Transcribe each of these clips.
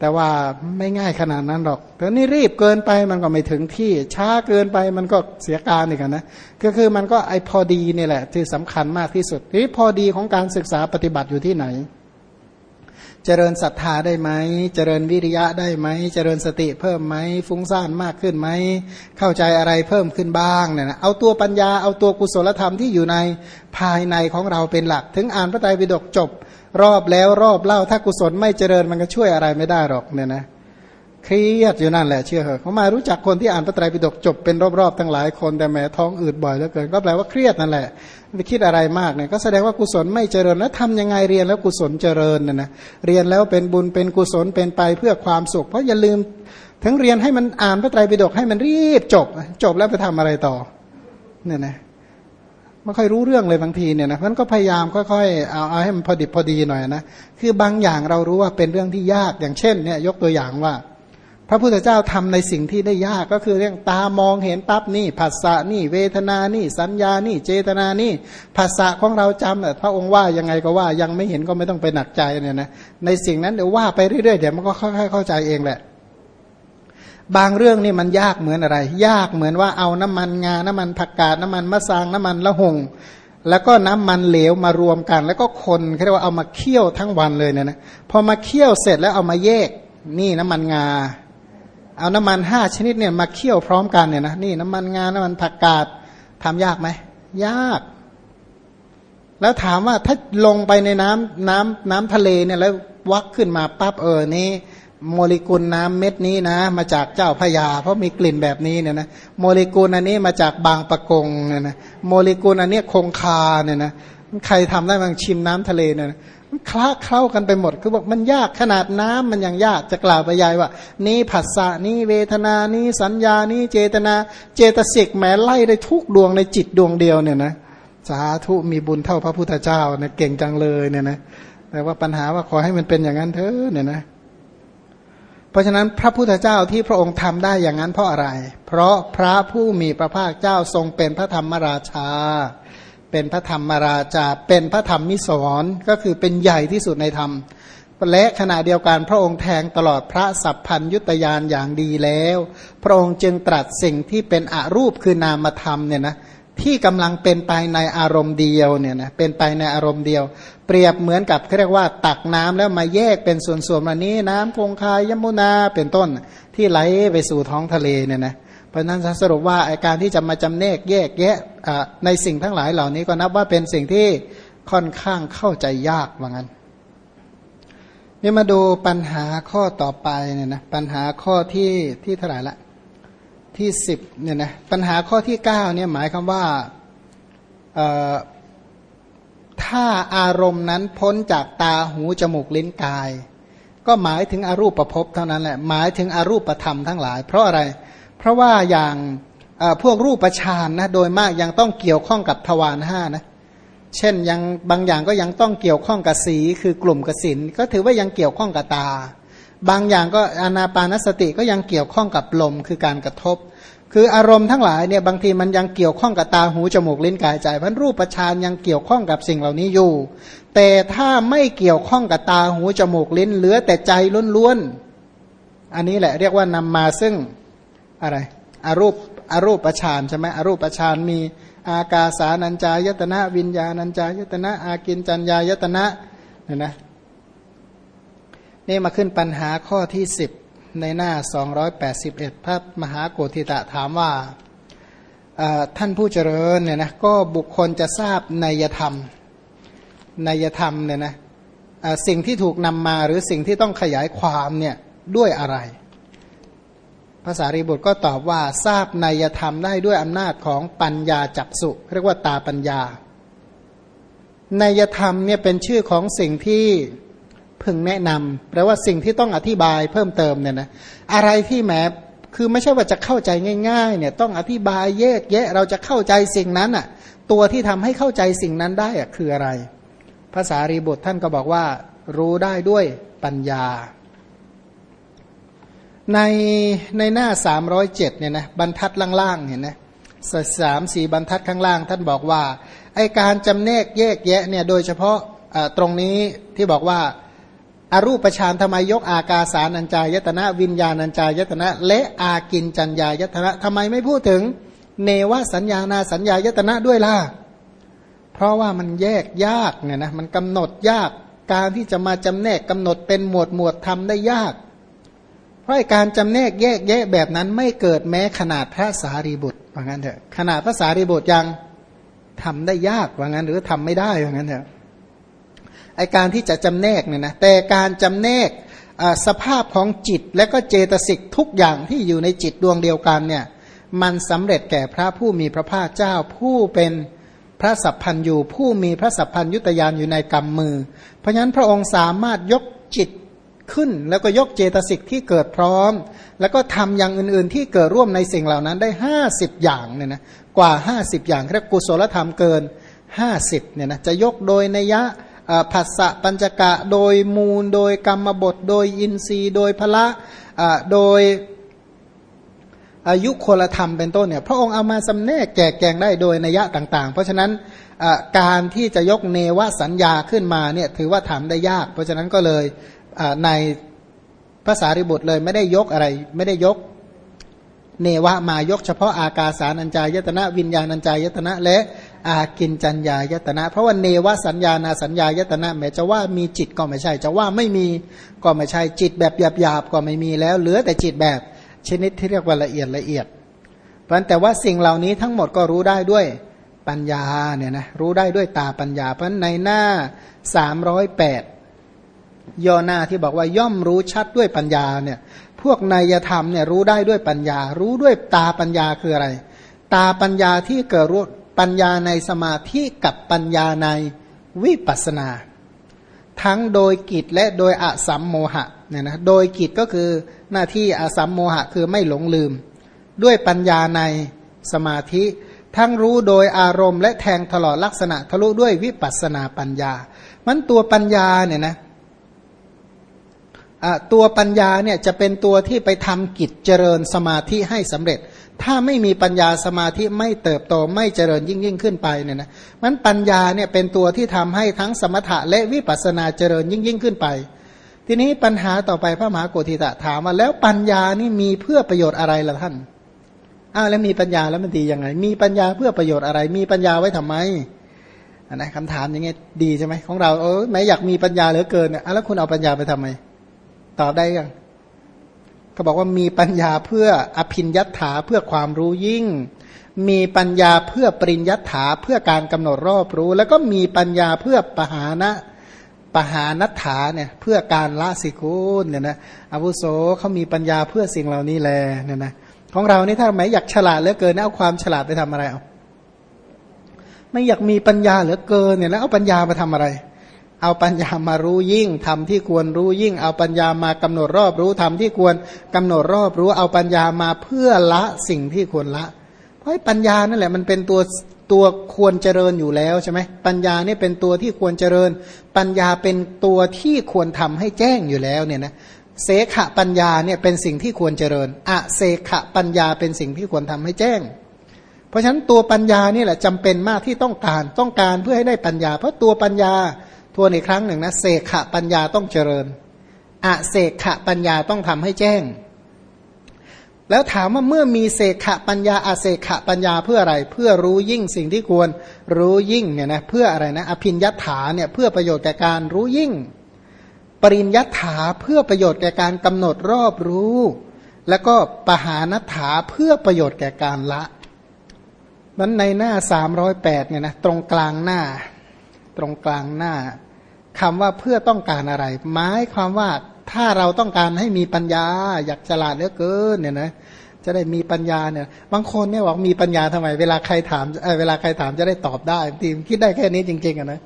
แต่ว่าไม่ง่ายขนาดนั้นหรอกแต่นี่รีบเกินไปมันก็ไม่ถึงที่ช้าเกินไปมันก็เสียการอีกนะก็คือมันก็ไอพอดีนี่แหละที่สำคัญมากที่สุดที่พอดีของการศึกษาปฏิบัติอยู่ที่ไหน เจริญศรัทธาได้ไหม เจริญวิริยะได้ไหม เจริญสติเพิ่มไหม ฟุ้งซ่านมากขึ้นไหม เข้าใจอะไรเพิ่มขึ้นบ้างเนี่ยนะเอาตัวปัญญาเอาตัวกุศลธรรมที่อยู่ในภายในของเราเป็นหลัก ถึงอ่านพระไตรปิฎกจบ รอบแล้วรอบเล่าถ้ากุศลไม่เจริญมันก็ช่วยอะไรไม่ได้หรอกเนี่ยนะเครียดอยู่นั่นแหละเชื่อเหอะเขามารู้จักคนที่อ่านพระไตรปิฎกจบเป็นรอบๆทั้งหลายคนแต่แม้ท้องอืดบ่อยเหลือเกินก็แปลว่าเครียดนั่นแหละไม่คิดอะไรมากเนี่ยก็แสดงว่ากุศลไม่เจริญแล้วทำยังไงเรียนแล้วกุศลเจริญน่ยนะเรียนแล้วเป็นบุญเป็นกุศลเป็นไปเพื่อความสุข เพราะอย่าลืมทั้งเรียนให้มันอ่านพระไตรปิฎกให้มันรีบจบ จบแล้วไปทำอะไรต่อเนี่ยนะ ไม่ค่อยรู้เรื่องเลยบางทีเนี่ยนะเพราะนั้นก็พยายามค่อยๆเอาเอาให้มันพอดิบพอดีหน่อยนะคือบางอย่างเรารู้ว่าเป็นเรื่องที่ยากอย่างเช่นเนี่ยยกตัวอย่างว่า พระพุทธเจ้าทำในสิ่งที่ได้ยากก็คือเรื่องตามองเห็นปั๊บนี่ผัสสะนี่ เวทนานี่ สัญญานี่ เจตนานี่ภาษาของเราจำแต่พระองค์ว่ายังไงก็ว่ายังไม่เห็นก็ไม่ต้องไปหนักใจเนี่ยนะในสิ่งนั้นเดี๋ยวว่าไปเรื่อยๆเดี๋ยวมันก็ค่อยๆเข้าใจเองแหละ บางเรื่องนี่มันยากเหมือนอะไร ยากเหมือนว่าเอาน้ำมันงา น้ำมันผักกาดน้ำมันมะสางน้ำมันละหง แล้วก็น้ำมันเหลวมารวมกัน แล้วก็คนเขาเรียกว่าเอามาเคี่ยวทั้งวันเลยเนี่ยนะพอมาเคี่ยวเสร็จแล้วเอามาแยก นี่น้ำมันงา เอาน้ำมันห้าชนิดเนี่ยมาเคี่ยวพร้อมกันเนี่ยนะนี่น้ำมันงา น้ำมันผักกาดทำยากไหมยาก แล้วถามว่าถ้าลงไปในน้ำน้ำน้ำทะเลเนี่ยแล้ววักขึ้นมาปั๊บเออนี่ โมเลกุลน้ำเม็ดนี้นะ มาจากเจ้าพยา เพราะมีกลิ่นแบบนี้เนี่ยนะโมเลกุลอันนี้มาจากบางปะกงเนี่ยนะโมเลกุลอันนี้คงคาเนี่ยนะใครทำได้บางชิมน้ำทะเลเนี่ยมันคล้าเข้ากันไปหมด คือบอกมันยากขนาดน้ำมันยังยากจะกล่าวไปยายว่า นี่ผัสสะนี่เวทนานี่สัญญานี่เจตนาเจตสิกแม้ไล่ได้ทุกดวงในจิตดวงเดียวเนี่ยนะสาธุมีบุญเท่าพระพุทธเจ้าเนี่ยเก่งจังเลยเนี่ยนะแต่ว่าปัญหาว่าขอให้มันเป็นอย่างนั้นเถอะเนี่ยนะ เพราะฉะนั้นพระพุทธเจ้าที่พระองค์ทำได้อย่างนั้นเพราะอะไร เพราะพระผู้มีพระภาคเจ้าทรงเป็นพระธรรมราชา เป็นพระธรรมราชา เป็นพระธรรมมิสรก็คือเป็นใหญ่ที่สุดในธรรม และขณะเดียวกันพระองค์แทงตลอดพระสัพพัญยุตยานอย่างดีแล้ว พระองค์จึงตรัสสิ่งที่เป็นอรูปคือนามธรรมเนี่ยนะ ที่กำลังเป็นไปในอารมณ์เดียวเนี่ยนะเป็นไปในอารมณ์เดียว เปรียบเหมือนกับเขาเรียกว่าตักน้ำแล้วมาแยกเป็นส่วนๆวันนี้น้ำคงคายยมุนาเป็นต้นที่ไหลไปสู่ท้องทะเลเนี่ยนะเพราะนั้นสรุปว่าอาการที่จะมาจำเนกแยกแยะในสิ่งทั้งหลายเหล่านี้ก็นับว่าเป็นสิ่งที่ค่อนข้างเข้าใจยากว่างั้นนี่มาดูปัญหาข้อต่อไปเนี่ยนะปัญหาข้อที่ที่เท่าไหร่ละ ที่สิบเนี่ยนะปัญหาข้อที่เก้าเนี่ยหมายคำว่าถ้าอารมณ์นั้นพ้นจากตาหูจมูกลิ้นกาย ก็หมายถึงอรูปประพบเท่านั้นแหละหมายถึงอรูปประธรรมทั้งหลาย เพราะอะไร เพราะว่าอย่างพวกรูปประชานนะโดยมากยังต้องเกี่ยวข้องกับทวารห้านะเช่นยังบางอย่างก็ยังต้องเกี่ยวข้องกับสีคือกลุ่มกสินก็ถือว่ายังเกี่ยวข้องกับตา บางอย่างก็อนาปานสติก็ยังเกี่ยวข้องกับลมคือการกระทบ คืออารมณ์ทั้งหลายเนี่ยบางทีมันยังเกี่ยวข้องกับตาหูจมูกลิ้นกายใจพันรูปประชานยังเกี่ยวข้องกับสิ่งเหล่านี้อยู่ แต่ถ้าไม่เกี่ยวข้องกับตาหูจมูกลิ้นเหลือแต่ใจล้วนๆอันนี้แหละเรียกว่านำมาซึ่งอะไรอารูปอรูปประชานใช่ไหมอรูปประชานมีอากาสานัญจายตนะ วิญญาณัญจายตนะ อากินจัญญายตนะเนี่ยนะ นี่มาขึ้นปัญหาข้อที่สิบในหน้า 281 พระมหาโกธิตะถามว่าท่านผู้เจริญเนี่ยนะก็บุคคลจะทราบนัยธรรมนัยธรรมเนี่ยนะสิ่งที่ถูกนำมาหรือสิ่งที่ต้องขยายความเนี่ยด้วยอะไร ภาษารีบุตรก็ตอบว่าทราบนัยธรรมได้ด้วยอำนาจของปัญญาจักสุเรียกว่าตาปัญญานัยธรรมเนี่ยเป็นชื่อของสิ่งที่ พึงแนะนำแปลว่าสิ่งที่ต้องอธิบายเพิ่มเติมเนี่ยนะอะไรที่แหมคือไม่ใช่ว่าจะเข้าใจง่ายๆเนี่ยต้องอธิบายแยกแยะเราจะเข้าใจสิ่งนั้นอะตัวที่ทำให้เข้าใจสิ่งนั้นได้อะคืออะไร ภาษารีบุตรท่านก็บอกว่า รู้ได้ด้วยปัญญา ในในหน้าสามร้อยเจ็ดเนี่ยนะบรรทัดล่างๆเห็นไหมสามสี่บรรทัดข้างล่าง ท่านบอกว่าไอการจำแนกแยกแยะเนี่ยโดยเฉพาะตรงนี้ที่บอกว่า อรูปฌานทำไมยกอากาสานัญจายตนะ วิญญาณัญจายตนะ และอากินจัญญายตนะทำไมไม่พูดถึง เนวสัญญานาสัญญายตนะด้วยล่ะ เพราะว่ามันแยกยากเนี่ยนะมันกำหนดยากการที่จะมาจำแนกกำหนดเป็นหมวดหมวดทำได้ยาก เพราะการจำแนกแยกแยะแบบนั้นไม่เกิดแม้ขนาดพระสารีบุตรว่างั้นเถอะขนาดพระสารีบุตรยังทำได้ยากว่างั้นหรือทำไม่ได้ว่างั้นเถอะ ไอการที่จะจำแนกเนี่ยนะแต่การจำแนกสภาพของจิตและก็เจตสิกทุกอย่างที่อยู่ในจิตดวงเดียวกันเนี่ยมันสำเร็จแก่พระผู้มีพระภาคเจ้าผู้เป็นพระสัพพันยูผู้มีพระสัพพัญยุตยานอยู่ในกำมือ เพราะฉะนั้นพระองค์สามารถยกจิตขึ้น แล้วก็ยกเจตสิกที่เกิดพร้อม แล้วก็ทำอย่างอื่นๆ ที่เกิดร่วมในสิ่งเหล่านั้นได้ 50 อย่างเนี่ยนะกว่า 50 อย่างเรียกกุศลธรรมเกิน 50เนี่ยนะจะยกโดยนัยะ ผัสสะปัญจกะโดยมูล โดยกรรมบท โดยอินทรีย์ โดยพละโดยอายุโคลธรรมเป็นต้นเนี่ยพระองค์เอามาสำแนกแจกแจงได้โดยนัยะต่าง ๆ เพราะฉะนั้นการที่จะยกเนวสัญญาขึ้นมาเนี่ยถือว่าทำได้ยาก เพราะฉะนั้นก็เลยในภาษาริบุตรเลยไม่ได้ยกอะไรไม่ได้ยกเนวะมายกเฉพาะอากาสานัญจายตนะ วิญญาณัญจายตนะและ อากินจัญญายตนะ เพราะว่าเนวสัญญานาสัญญายตนะแม้จะว่ามีจิตก็ไม่ใช่ จะว่าไม่มีก็ไม่ใช่จิตแบบหยาบๆก็ไม่มีแล้ว เหลือแต่จิตแบบชนิดที่เรียกว่าละเอียดละเอียด เพราะแต่ว่าสิ่งเหล่านี้ทั้งหมดก็รู้ได้ด้วยปัญญาเนี่ยนะรู้ได้ด้วยตาปัญญา เพราะในหน้าสามร้อยแปดย่อหน้าที่บอกว่าย่อมรู้ชัดด้วยปัญญาเนี่ยพวกนายธรรมเนี่ยรู้ได้ด้วยปัญญา รู้ด้วยตาปัญญาคืออะไร ตาปัญญาที่เกิดรู้ ปัญญาในสมาธิกับปัญญาในวิปัสนา ทั้งโดยกิจและโดยอสัมโมหะเนี่ยนะโดยกิจก็คือหน้าที่อสัมโมหะคือไม่หลงลืม ด้วยปัญญาในสมาธิ ทั้งรู้โดยอารมณ์และแทงตลอดลักษณะทะลุด้วยวิปัสนาปัญญา มันตัวปัญญาเนี่ยนะตัวปัญญาเนี่ยจะเป็นตัวที่ไปทำกิจเจริญสมาธิให้สำเร็จ ถ้าไม่มีปัญญาสมาธิไม่เติบโตไม่เจริญยิ่งยิ่งขึ้นไปเนี่ยนะมันปัญญาเนี่ยเป็นตัวที่ทำให้ทั้งสมถะและวิปัสนาเจริญยิ่งยิ่งขึ้นไป ทีนี้ปัญหาต่อไปพระมหาโกธิตะถามว่าแล้วปัญญานี่มีเพื่อประโยชน์อะไรล่ะท่านอ้าวแล้วมีปัญญาแล้วมันดียังไง มีปัญญาเพื่อประโยชน์อะไร มีปัญญาไว้ทำไมอันนะคำถามอย่างเงี้ยดีใช่ไหมของเราเออแม้อยากมีปัญญาเหลือเกินเนี่ยแล้วคุณเอาปัญญาไปทำไม ตอบได้ยัง เขาบอกว่ามีปัญญาเพื่ออภินยัตถาเพื่อความรู้ยิ่ง มีปัญญาเพื่อปริญยัตถาเพื่อการกำหนดรอบรู้ แล้วก็มีปัญญาเพื่อปหานะปหานัฐฐาเนี่ยเพื่อการละสิกุลเนี่ยนะอาวุโสเขามีปัญญาเพื่อสิ่งเหล่านี้แลเนี่ยนะของเรานี่ถ้าไม่อยากฉลาดเหลือเกินเอาความฉลาดไปทำอะไรเอาไม่อยากมีปัญญาเหลือเกินเนี่ยแล้วเอาปัญญามาทำอะไร เอาปัญญามารู้ยิ่งทำที่ควรรู้ยิ่ง เอาปัญญามากำหนดรอบรู้ทำที่ควรกำหนดรอบรู้ เอาปัญญามาเพื่อละสิ่งที่ควรละ เพราะปัญญานั่นแหละมันเป็นตัวตัวควรเจริญอยู่แล้วใช่ไหมปัญญาเนี่ยเป็นตัวที่ควรเจริญ ปัญญาเป็นตัวที่ควรทำให้แจ้งอยู่แล้วเนี่ยนะเสขะปัญญาเนี่ยเป็นสิ่งที่ควรเจริญอะเสขะปัญญาเป็นสิ่งที่ควรทำให้แจ้ง เพราะฉะนั้นตัวปัญญานี่แหละจำเป็นมากที่ต้องการต้องการเพื่อให้ได้ปัญญา เพราะตัวปัญญา ทวนอีกครั้งหนึ่งนะเสขะปัญญาต้องเจริญอะเสขะปัญญาต้องทำให้แจ้ง แล้วถามว่าเมื่อมีเสขะปัญญาอาเสขะปัญญาเพื่ออะไร เพื่อรู้ยิ่งสิ่งที่ควรรู้ยิ่งเนี่ยนะเพื่ออะไรนะอภินยัตถาเนี่ยเพื่อประโยชน์แก่การรู้ยิ่ง ปริญยัตถาเพื่อประโยชน์แก่การกำหนดรอบรู้ แล้วก็ปหานัตถาเพื่อประโยชน์แก่การละนั้นในหน้าสามร้อยแปดเนี่ยนะตรงกลางหน้า ตรงกลางหน้าคำว่าเพื่อต้องการอะไร หมายความว่าถ้าเราต้องการให้มีปัญญา อยากฉลาดเหลือเกินเนี่ยนะจะได้มีปัญญาเนี่ย บางคนเนี่ยบอกมีปัญญาทำไม เวลาใครถามเวลาใครถามจะได้ตอบได้ทีมคิดได้แค่นี้จริงๆอะนะ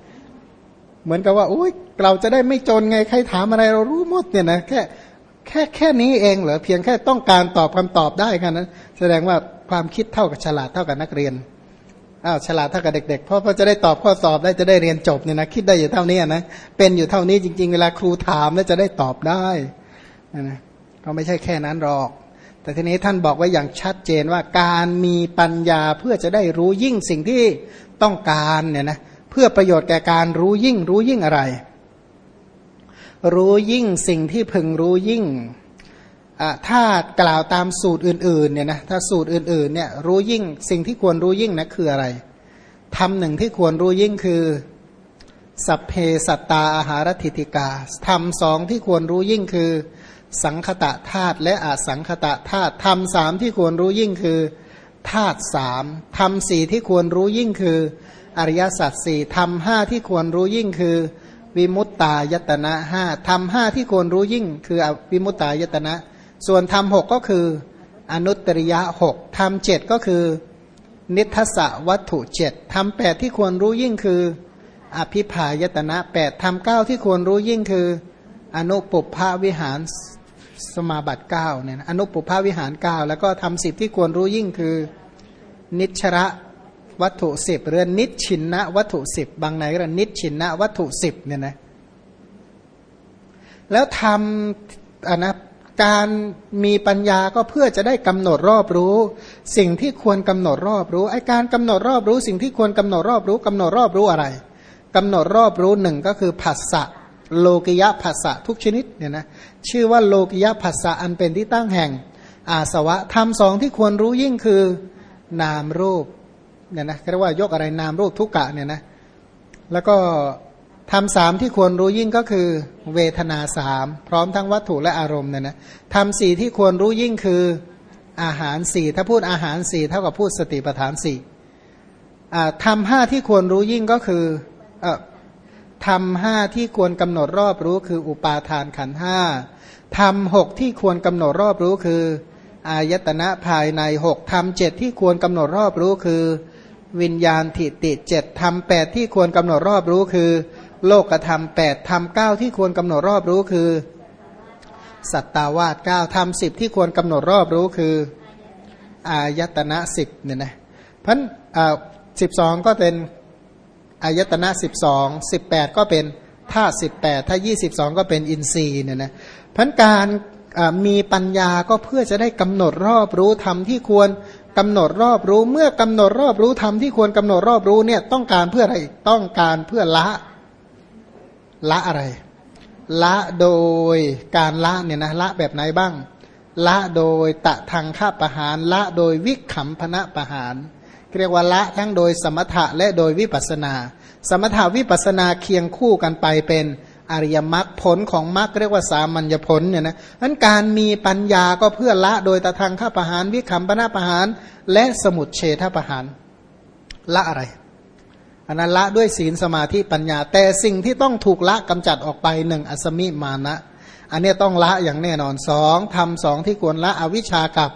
เหมือนกับว่าอุ้ยเราจะได้ไม่จนไงใครถามอะไรเรารู้หมดเนี่ยนะแค่แค่แค่นี้เองเหรอเพียงแค่ต้องการตอบคำตอบได้แค่นั้น แสดงว่าความคิดเท่ากับฉลาดเท่ากับนักเรียน อ้าวฉลาดเท่ากับเด็กๆ เพราะจะได้ตอบข้อสอบได้จะได้เรียนจบเนี่ยนะคิดได้อยู่เท่านี้นะเป็นอยู่เท่านี้จริง ๆ เวลาครูถามแล้วจะได้ตอบได้นะก็ไม่ใช่แค่นั้นหรอก แต่ทีนี้ท่านบอกไว้อย่างชัดเจนว่าการมีปัญญาเพื่อจะได้รู้ยิ่งสิ่งที่ต้องการเนี่ยนะเพื่อประโยชน์แก่การรู้ยิ่งรู้ยิ่งอะไร รู้ยิ่งสิ่งที่พึงรู้ยิ่ง ถ้ากล่าวตามสูตรอื่นๆเนี่ยนะถ้าสูตรอื่นๆเนี่ยรู้ยิ่งสิ่งที่ควรรู้ยิ่งนะคืออะไรทำหนึ่งที่ควรรู้ยิ่งคือสัพเพสัตตาอาหารติติกาทำสองที่ควรรู้ยิ่งคือ สังคตะธาตุและอาสังคตะธาตุทำสามที่ควรรู้ยิ่งคือธาตุสามทำสี่ที่ควรรู้ยิ่งคือ อริยสัจสี่ทำห้าที่ควรรู้ยิ่งคือ วิมุตตายตนะห้าทำห้าที่ควรรู้ยิ่ง คือวิมุตตายตนะ ส่วนทำหกก็คืออนุตริยะหกทำเจ็ดก็คือนิทัศวัตถุเจ็ดทำแปดที่ควรรู้ยิ่งคือ อภิพายตนะแปดทำเก้าที่ควรรู้ยิ่งคือ อนุปุพาวิหารสมาบัติเก้าเนี่ยอนุปุพาวิหารเก้าแล้วก็ทำสิบที่ควรรู้ยิ่งคือ นิชระวัตถุสิบเรือนนิชินนะวัตถุสิบบางไหนก็นิชินนะวัตถุสิบเนี่ยนะแล้วทำอะนะ การมีปัญญาก็เพื่อจะได้กำหนดรอบรู้ สิ่งที่ควรกำหนดรอบรู้ไอการกำหนดรอบรู้ สิ่งที่ควรกำหนดรอบรู้กำหนดรอบรู้อะไรกำหนดรอบรู้หนึ่งก็คือผัสสะโลกิยะผัสสะทุกชนิดเนี่ยนะชื่อว่าโลกิยะผัสสะอันเป็นที่ตั้งแห่ง อาสวะทำสองที่ควรรู้ยิ่งคือนามรูปเนี่ยนะเรียกว่ายกอะไรนามรูปทุกกะเนี่ยนะแล้วก็ ทำสามที่ควรรู้ยิ่งก็คือเวทนาสามพร้อมทั้งวัตถุและอารมณ์เนี่ยนะทำสี่ที่ควรรู้ยิ่งคืออาหารสี่ถ้าพูดอาหารสี่เท่ากับพูดสติปัฏฐานสี่ทำห้าที่ควรรู้ยิ่งก็คือทำห้าที่ควรกำหนดรอบรู้คืออุปาทานขันห้าทำหกที่ควรกำหนดรอบรู้คืออายตนะภายในหกทำเจ็ดที่ควรกำหนดรอบรู้คือ วิญญาณทิติเจ็ดทำแปดที่ควรกำหนดรอบรู้คือ โลกธรรมแปดทำเก้าที่ควรกำหนดรอบรู้คือ สัตตาวาสเก้าทำสิบที่ควรกำหนดรอบรู้คือ อายตนะสิบเนี่ยนะพันสิบสองก็เป็นอายตนะสิบสองสิบแปดก็เป็นธาตุสิบแปดถ้ายี่สิบสองก็เป็นอินทรีย์เนี่ยนะพันการมีปัญญาก็เพื่อจะได้กำหนดรอบรู้ธรรมที่ควรกำหนดรอบรู้เมื่อกำหนดรอบรู้ธรรมที่ควรกำหนดรอบรู้เนี่ยต้องการเพื่ออะไรต้องการเพื่อละ ละอะไร ละโดยการละเนี่ยนะละแบบไหนบ้าง ละโดยตะทางข้าประหาร ละโดยวิขำพนะประหารเรียกว่าละทั้งโดยสมถะและโดยวิปัสนา สมถาวิปัสนาเคียงคู่กันไปเป็นอริยมรรคผลของมรรคเรียกว่าสามัญญผลเนี่ยนะนั้นการมีปัญญาก็เพื่อละโดยตะทางข้าประหารวิคัมปนาประหาร และสมุดเฉทประหาร ละอะไร อันนั้นละด้วยศีลสมาธิปัญญา แต่สิ่งที่ต้องถูกละกำจัดออกไปหนึ่งอสมิมานะ อันนี้ต้องละอย่างแน่นอนสองทำสองที่ควรละอวิชากับ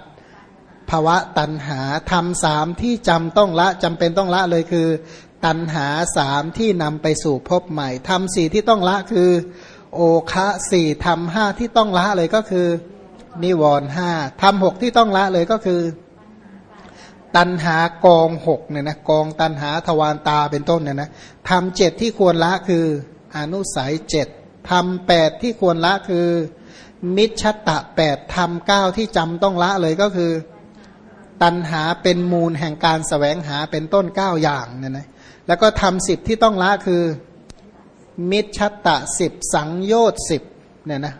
ภาวะตันหาทำสามที่จำต้องละจำเป็นต้องละเลยคือ ตันหาสามที่นำไปสู่พบใหม่ทำสี่ที่ต้องละคือ โอคะสี่ทำห้าที่ต้องละเลยก็คือ นิวรห้าทำหกที่ต้องละเลยก็คือ ตันหากองหกเนี่ยนะกองตันหาทวารตาเป็นต้นเนี่ยนะทำเจ็ดที่ควรละคืออนุสัยเจ็ดทำแปดที่ควรละคือ มิชตะแปดทำเก้าที่จำต้องละเลยก็คือ ตันหาเป็นมูลแห่งการสแสวงหาเป็นต้นเก้าอย่างเนี่ยนะแล้วก็ทำสิบที่ต้องละคือ มิชตะสิบสังโยชน์สิบเนี่ยนะ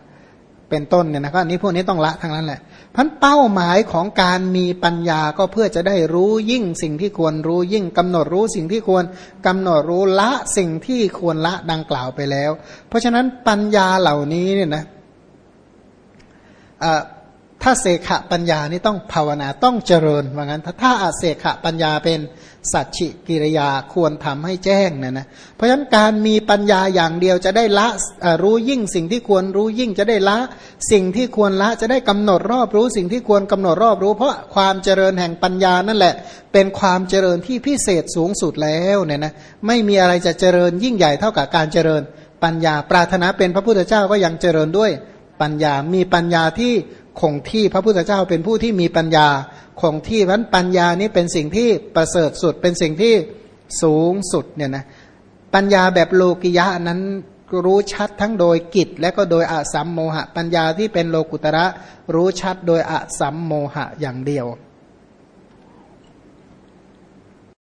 เป็นต้นเนี่ยนะก็นี้พวกนี้ต้องละทั้งนั้นแหละ พันเป้าหมายของการมีปัญญาก็เพื่อจะได้รู้ยิ่งสิ่งที่ควรรู้ยิ่งกำหนดรู้สิ่งที่ควรกำหนดรู้ละสิ่งที่ควรละดังกล่าวไปแล้ว เพราะฉะนั้นปัญญาเหล่านี้เนี่ยนะ ถ้าเสขะปัญญานี่ต้องภาวนาต้องเจริญว่างั้น ถ้าอาเสขะปัญญาเป็นสัจฉิกิริยาควรทำให้แจ้งเนี่ยนะเพราะฉะนั้นการมีปัญญาอย่างเดียวจะได้ละรู้ยิ่งสิ่งที่ควรรู้ยิ่งจะได้ละ สิ่งที่ควรละจะได้กำหนดรอบรู้สิ่งที่ควรกำหนดรอบรู้ เพราะความเจริญแห่งปัญญานั่นแหละ เป็นความเจริญที่พิเศษสูงสุดแล้วเนี่ยนะไม่มีอะไรจะเจริญยิ่งใหญ่เท่ากับการเจริญปัญญา ปรารถนาเป็นพระพุทธเจ้าก็ยังเจริญด้วยปัญญามีปัญญาที่ คงที่พระพุทธเจ้าเป็นผู้ที่มีปัญญาคงที่พันปัญญานี้เป็นสิ่งที่ประเสริฐสุดเป็นสิ่งที่สูงสุดเนี่ยนะปัญญาแบบโลกิยะนั้นรู้ชัดทั้งโดยกิจและก็โดยอสัมโมหะ ปัญญาที่เป็นโลกุตระรู้ชัดโดยอสัมโมหะอย่างเดียว